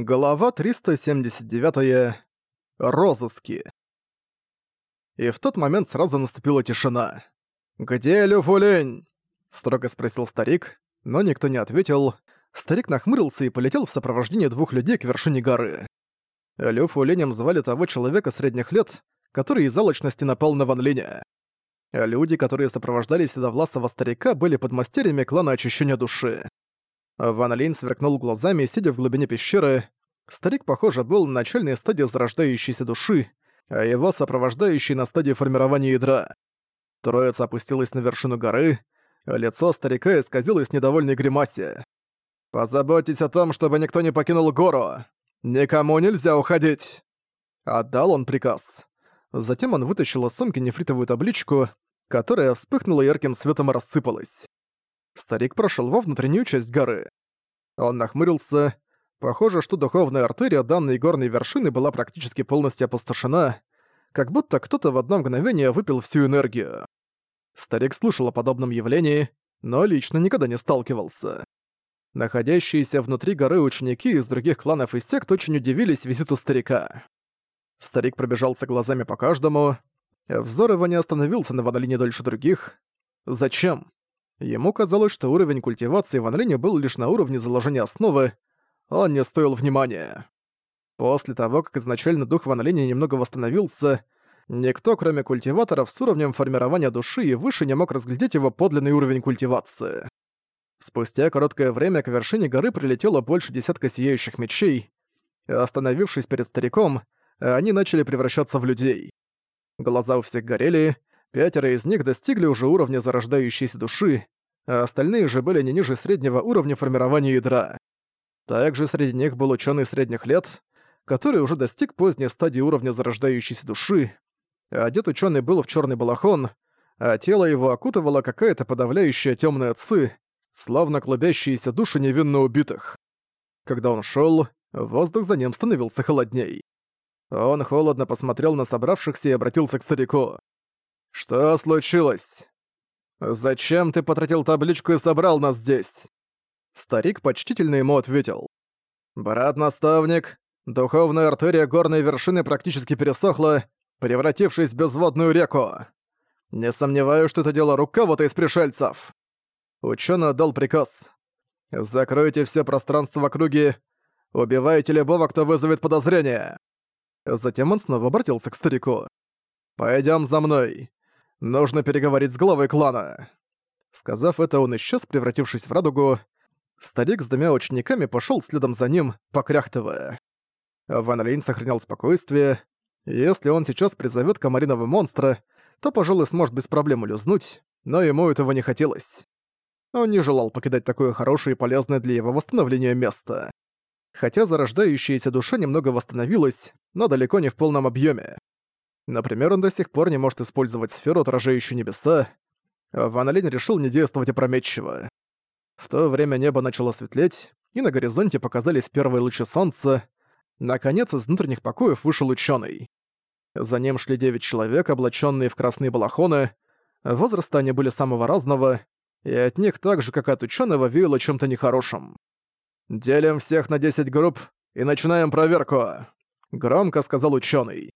Глава 379. Розыски. И в тот момент сразу наступила тишина. «Где Люфулень?» — строго спросил старик, но никто не ответил. Старик нахмурился и полетел в сопровождении двух людей к вершине горы. Люфуленем звали того человека средних лет, который из алчности напал на Ван Линя. Люди, которые сопровождали седовласого старика, были подмастерьями клана очищения души. Ван Линь сверкнул глазами, сидя в глубине пещеры. Старик, похоже, был на начальной стадии зарождающейся души, а его сопровождающий на стадии формирования ядра. Троица опустилась на вершину горы, лицо старика исказилось недовольной гримасе. «Позаботьтесь о том, чтобы никто не покинул гору! Никому нельзя уходить!» Отдал он приказ. Затем он вытащил из сумки нефритовую табличку, которая вспыхнула ярким светом и рассыпалась. Старик прошел во внутреннюю часть горы. Он нахмурился. Похоже, что духовная артерия данной горной вершины была практически полностью опустошена, как будто кто-то в одно мгновение выпил всю энергию. Старик слышал о подобном явлении, но лично никогда не сталкивался. Находящиеся внутри горы ученики из других кланов и сект очень удивились визиту старика. Старик пробежался глазами по каждому. Взор его не остановился на Ванолине дольше других. Зачем? Ему казалось, что уровень культивации Ван Линя был лишь на уровне заложения основы, он не стоил внимания. После того, как изначально дух Ван Линя немного восстановился, никто, кроме культиваторов с уровнем формирования души и выше, не мог разглядеть его подлинный уровень культивации. Спустя короткое время к вершине горы прилетело больше десятка сияющих мечей, остановившись перед стариком, они начали превращаться в людей. Глаза у всех горели, Пятеро из них достигли уже уровня зарождающейся души, а остальные же были не ниже среднего уровня формирования ядра. Также среди них был ученый средних лет, который уже достиг поздней стадии уровня зарождающейся души. Одет ученый был в черный балахон, а тело его окутывала какая-то подавляющая темная ци, словно клубящиеся души невинно убитых. Когда он шел, воздух за ним становился холодней. Он холодно посмотрел на собравшихся и обратился к старику. «Что случилось? Зачем ты потратил табличку и собрал нас здесь?» Старик почтительно ему ответил. «Брат-наставник, духовная артерия горной вершины практически пересохла, превратившись в безводную реку. Не сомневаюсь, что это дело рук кого-то из пришельцев». Ученый отдал приказ. «Закройте все пространство в округе, убивайте любого, кто вызовет подозрение». Затем он снова обратился к старику. «Пойдём за мной. Нужно переговорить с главой клана». Сказав это, он исчез, превратившись в радугу. Старик с двумя учениками пошел следом за ним, покряхтывая. Ван Линь сохранял спокойствие. Если он сейчас призовет комариного монстра, то, пожалуй, сможет без проблем улизнуть, но ему этого не хотелось. Он не желал покидать такое хорошее и полезное для его восстановления место. Хотя зарождающаяся душа немного восстановилась, но далеко не в полном объеме. Например, он до сих пор не может использовать сферу, отражающую небеса. Ван Линь решил не действовать опрометчиво. В то время небо начало светлеть, и на горизонте показались первые лучи солнца. Наконец, из внутренних покоев вышел ученый. За ним шли девять человек, облаченные в красные балахоны. Возраста они были самого разного, и от них так же, как от ученого, веяло чем-то нехорошим. «Делим всех на 10 групп и начинаем проверку», — громко сказал ученый.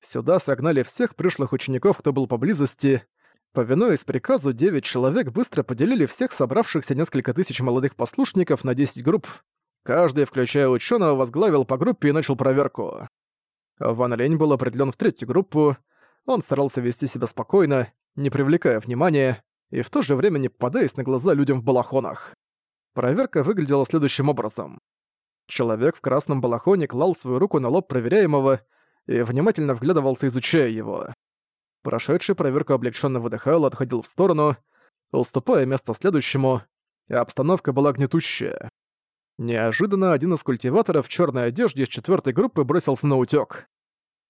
Сюда согнали всех пришлых учеников, кто был поблизости. Повинуясь приказу, девять человек быстро поделили всех собравшихся несколько тысяч молодых послушников на 10 групп. Каждый, включая ученого, возглавил по группе и начал проверку. Ван Лень был определен в третью группу. Он старался вести себя спокойно, не привлекая внимания, и в то же время не попадаясь на глаза людям в балахонах. Проверка выглядела следующим образом. Человек в красном балахоне клал свою руку на лоб проверяемого и внимательно вглядывался, изучая его. Прошедший проверку облегченно выдыхал, отходил в сторону, уступая место следующему, и обстановка была гнетущая. Неожиданно один из культиваторов в черной одежде из четвертой группы бросился на утёк.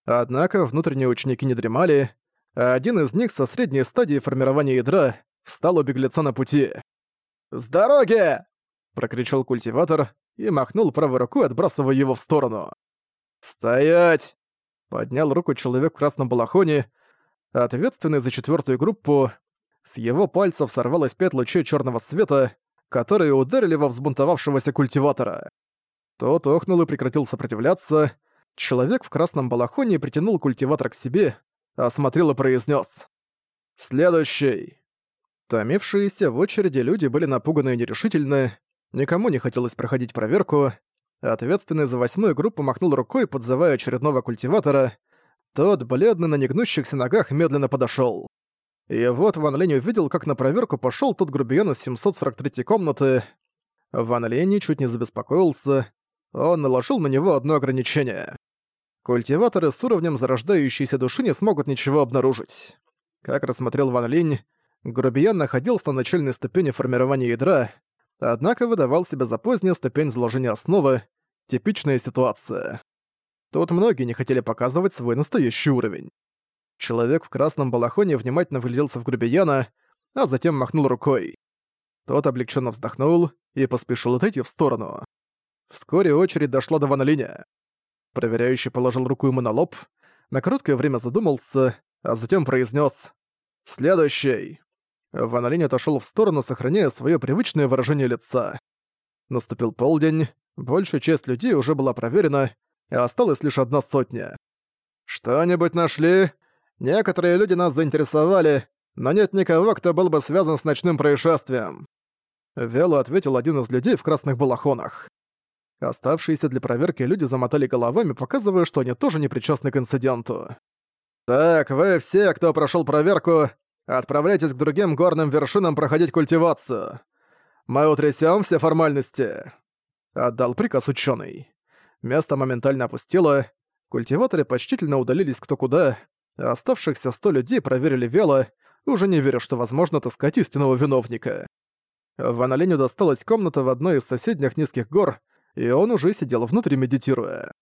Однако внутренние ученики не дремали, а один из них со средней стадии формирования ядра встал у беглеца на пути. «С дороги!» — прокричал культиватор и махнул правой рукой, отбрасывая его в сторону. «Стоять!» Поднял руку человек в красном балахоне, ответственный за четвертую группу. С его пальцев сорвалось пять лучей черного света, которые ударили во взбунтовавшегося культиватора. Тот охнул и прекратил сопротивляться. Человек в красном балахоне притянул культиватор к себе, осмотрел и произнес: «Следующий!» Томившиеся в очереди люди были напуганы и нерешительны, никому не хотелось проходить проверку. Ответственный за восьмую группу махнул рукой, подзывая очередного культиватора. Тот, бледный на негнущихся ногах, медленно подошёл. И вот Ван Лень увидел, как на проверку пошёл тот грубиян из 743 комнаты. Ван Лень чуть не забеспокоился. Он наложил на него одно ограничение. Культиваторы с уровнем зарождающейся души не смогут ничего обнаружить. Как рассмотрел Ван Линь, грубиян находился на начальной ступени формирования ядра, однако выдавал себя за позднюю ступень заложения основы, типичная ситуация. Тут многие не хотели показывать свой настоящий уровень. Человек в красном балахоне внимательно вгляделся в грубияна, а затем махнул рукой. Тот облегченно вздохнул и поспешил отойти в сторону. Вскоре очередь дошла до Ван. Проверяющий положил руку ему на лоб, на короткое время задумался, а затем произнес «Следующий». Ван Линь отошёл в сторону, сохраняя своё привычное выражение лица. Наступил полдень, большая часть людей уже была проверена, и осталась лишь одна сотня. «Что-нибудь нашли? Некоторые люди нас заинтересовали, но нет никого, кто был бы связан с ночным происшествием». Вело ответил один из людей в красных балахонах. Оставшиеся для проверки люди замотали головами, показывая, что они тоже не причастны к инциденту. «Так, вы все, кто прошел проверку, отправляйтесь к другим горным вершинам проходить культивацию. Мы утрясем все формальности», — отдал приказ ученый. Место моментально опустело, культиваторы почтительно удалились кто куда, оставшихся сто людей проверили вело, уже не веря, что возможно отыскать истинного виновника. Ван Оленю досталась комната в одной из соседних низких гор, и он уже сидел внутри, медитируя.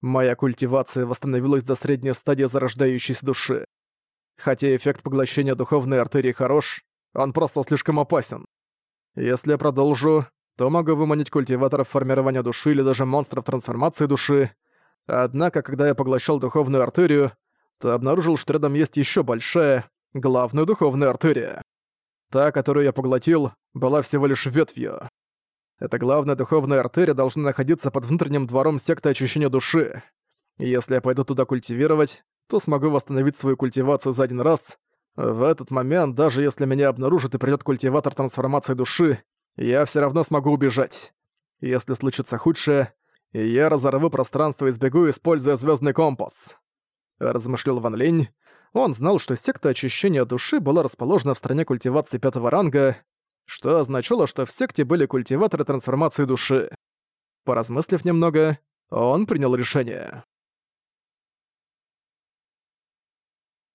Моя культивация восстановилась до средней стадии зарождающейся души. Хотя эффект поглощения духовной артерии хорош, он просто слишком опасен. Если я продолжу, то могу выманить культиваторов формирования души или даже монстров трансформации души. Однако, когда я поглощал духовную артерию, то обнаружил, что рядом есть еще большая, главная духовная артерия. Та, которую я поглотил, была всего лишь ветвью. Эта главная духовная артерия должна находиться под внутренним двором секты очищения души. Если я пойду туда культивировать, то смогу восстановить свою культивацию за один раз. В этот момент, даже если меня обнаружат и придёт культиватор трансформации души, я всё равно смогу убежать. Если случится худшее, я разорву пространство и сбегу, используя звёздный компас. Размышлял Ван Линь. Он знал, что секта очищения души была расположена в стране культивации пятого ранга, что означало, что в секте были культиваторы трансформации души. Поразмыслив немного, он принял решение.